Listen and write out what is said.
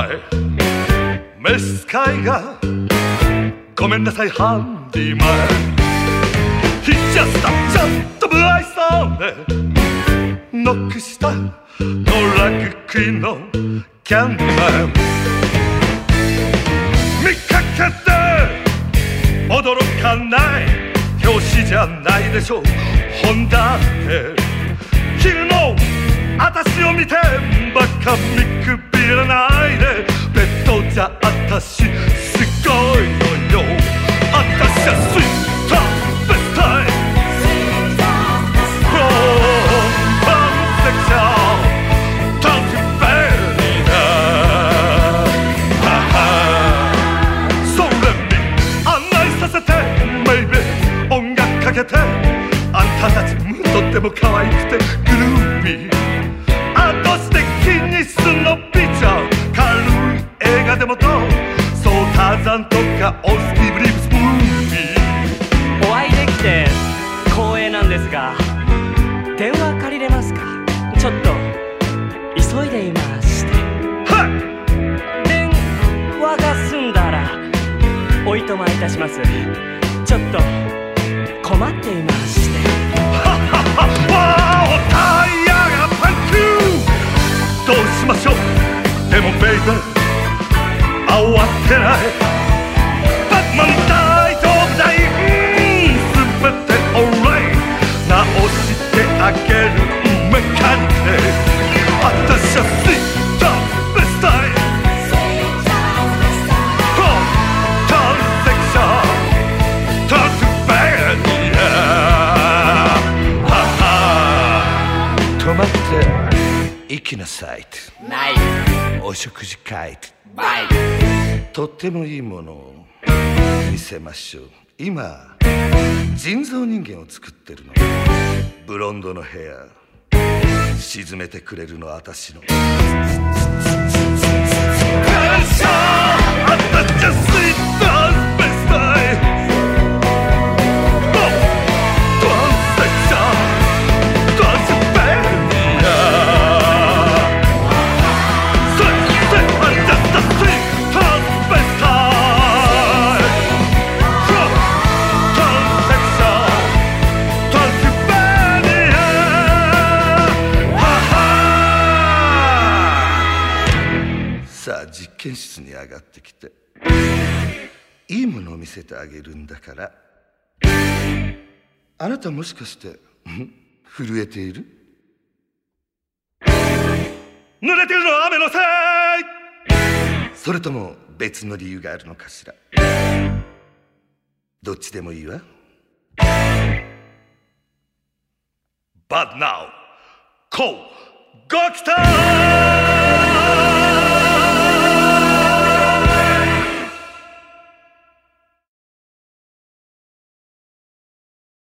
前召使いがごめんなさいハンディマン。He just just ブアイソンでノックしたドラッグクイーンのキャンディマン。見かけて驚かない表紙じゃないでしょう。本だって昼の私を見てバカ見くび私すごいのよ。私はスイートベスタイプロパンセクションタンスベリー。だはは。それに案内させてメイベー。音楽かけて。あんたたちとっても可愛くてグルーピー。あとして気にすのピッチャー軽い映画でもどう？そうターザンとかオスティブ・リーブス・ムービーお会いできて光栄なんですが電話借りれますか？ちょっと急いでいまして。はい。電話が済んだらおいとまいたします。ちょっと慌てないバッマン大丈夫だいうんすべてオーライ直してあげるメカニック私はスイートベスタイプロトランセクショントランスベリアはは止まって行きなさいないお食事会バイとってもいいものを見せましょう。今人造人間を作ってるの。ブロンドのヘア沈めてくれるの私の。実験室に上がってきていいものを見せてあげるんだからあなたもしかしてん？震えている？濡れてるのは雨のせい！それとも別の理由があるのかしら？どっちでもいいわ。But now こうごきた